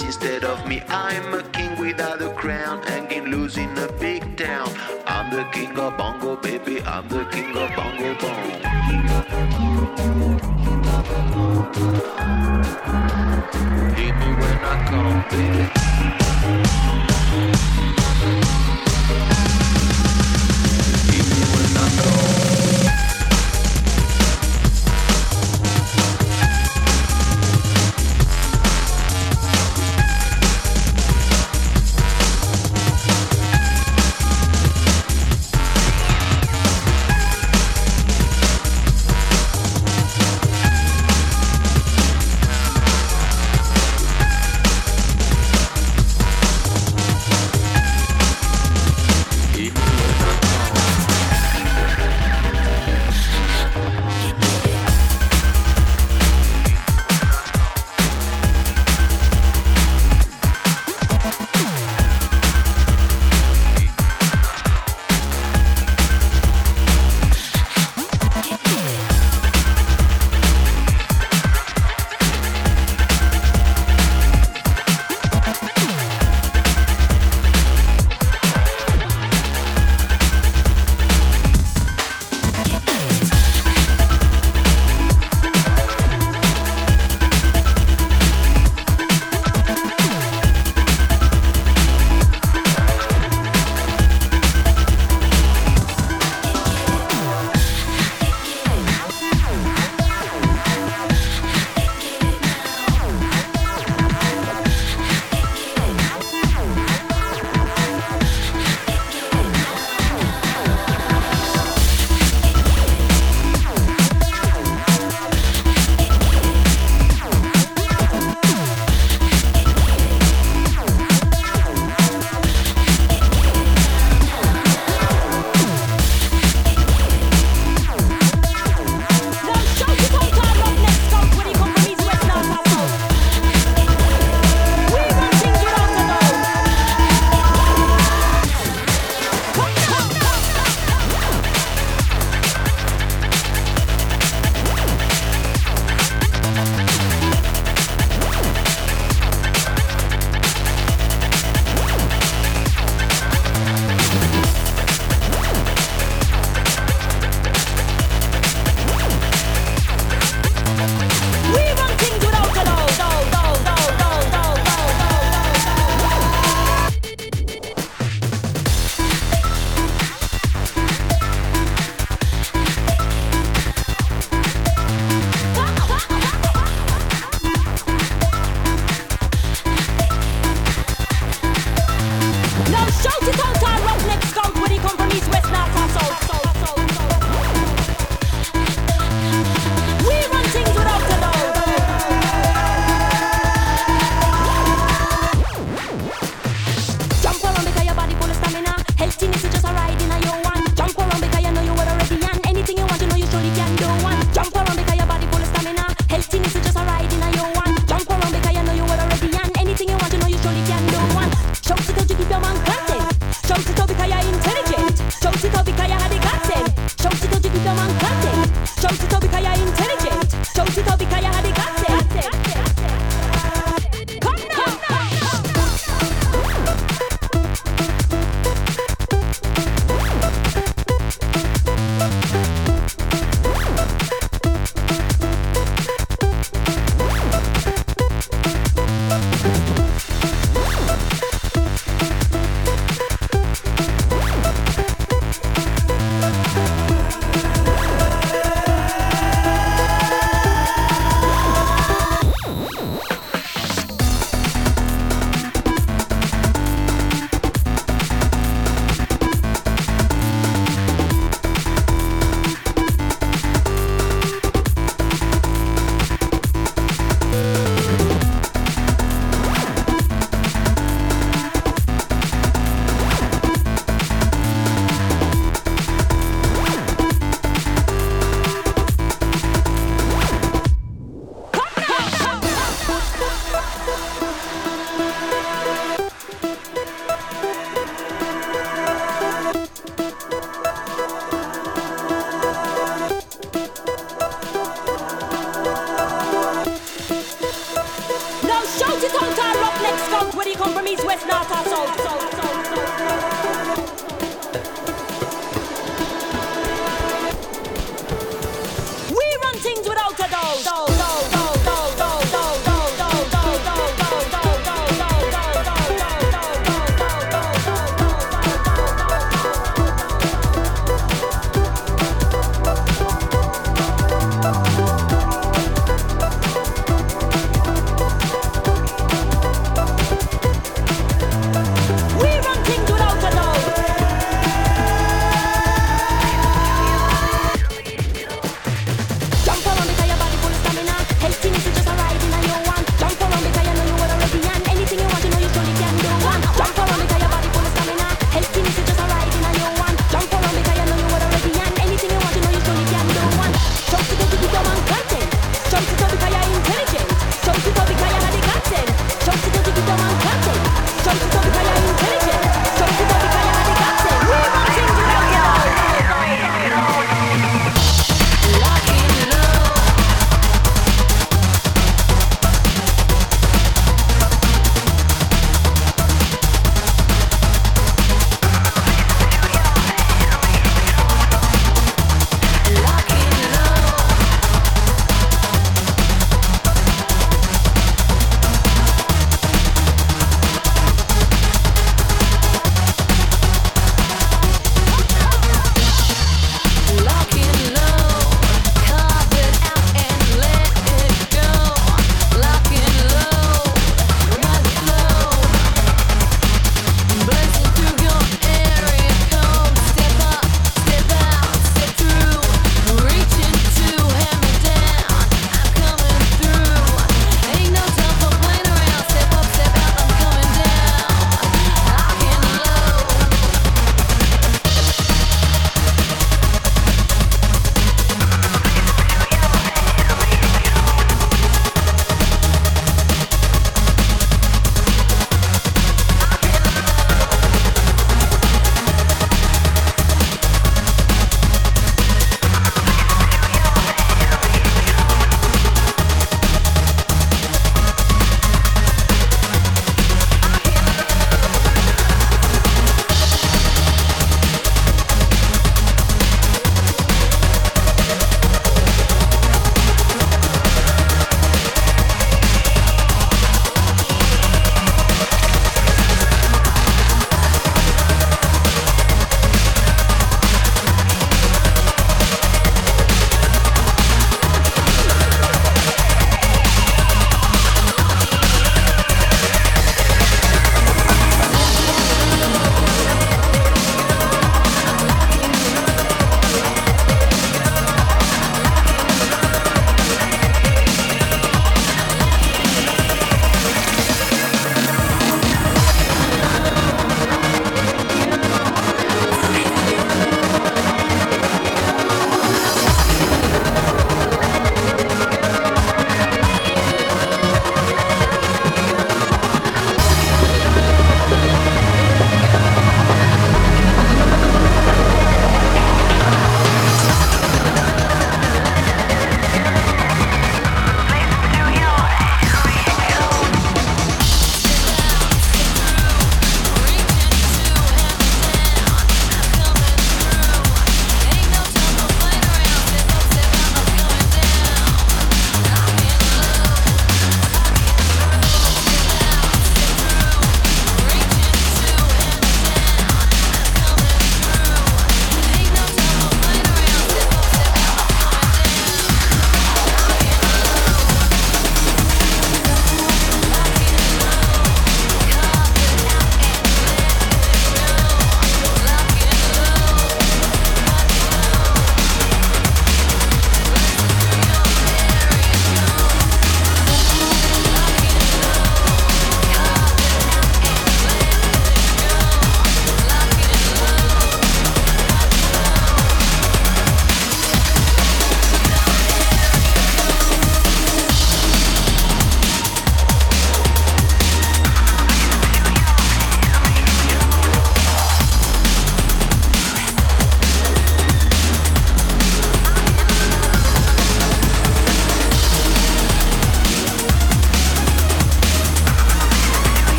in instead of me. I'm a king without a crown, hanging loose in a big town. I'm the king of bongo, baby. I'm the king of bongo bong.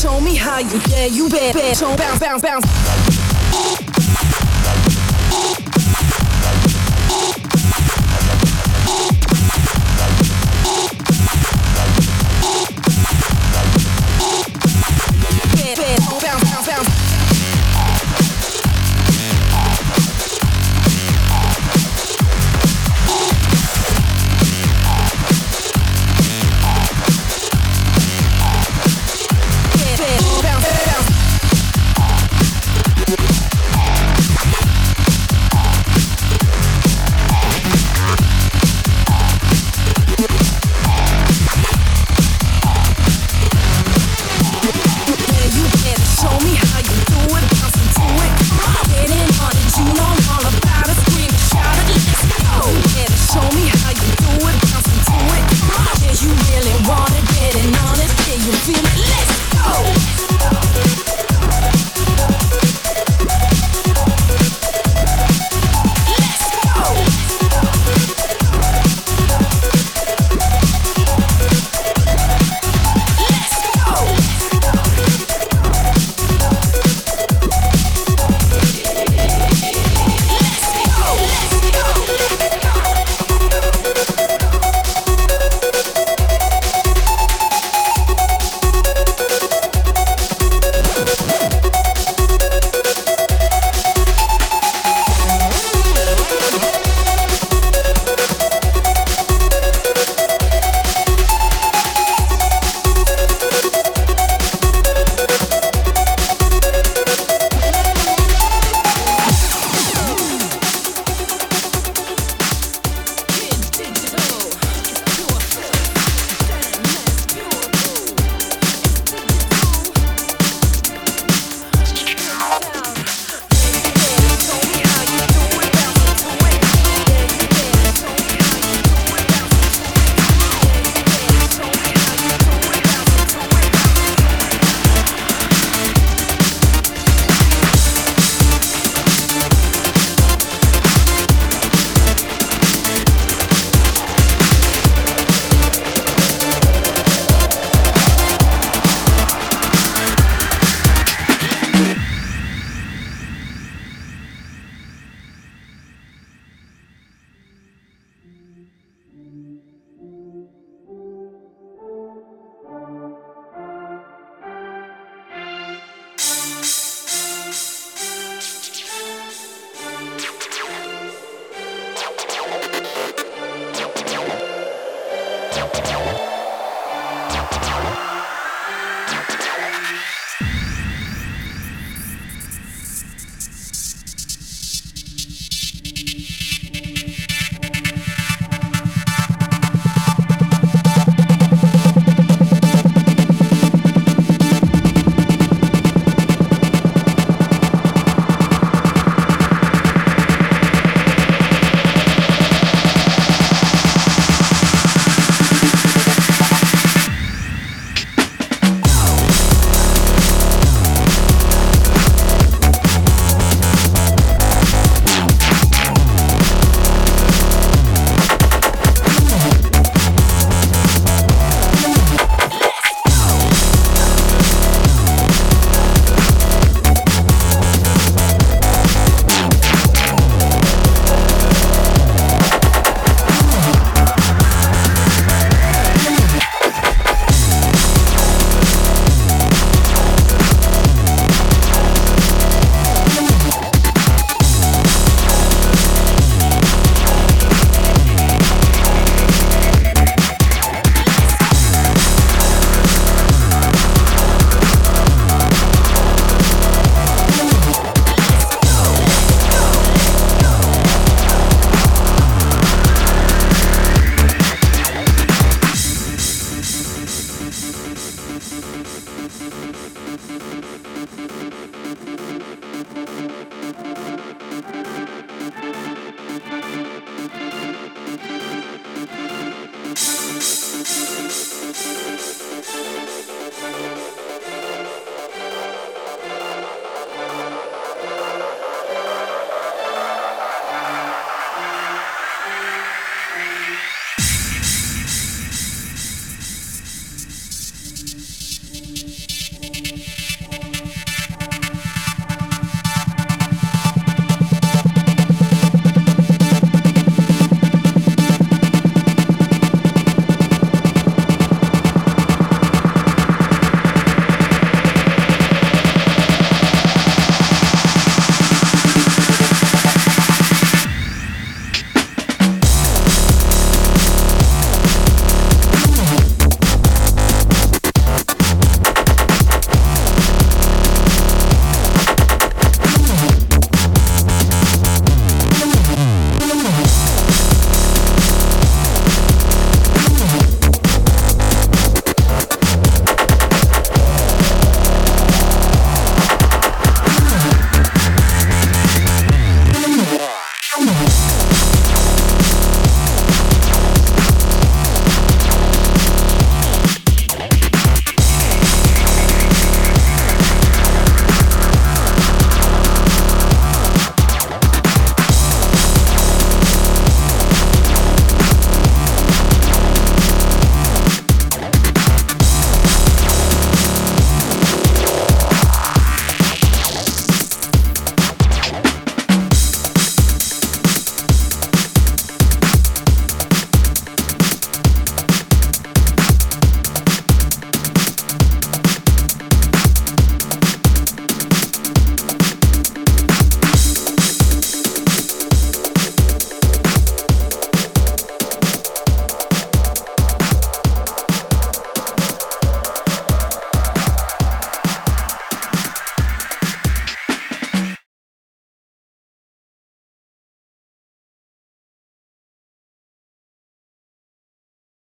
Show me how you, yeah, you bet, bet. Show bounce, bounce, bounce.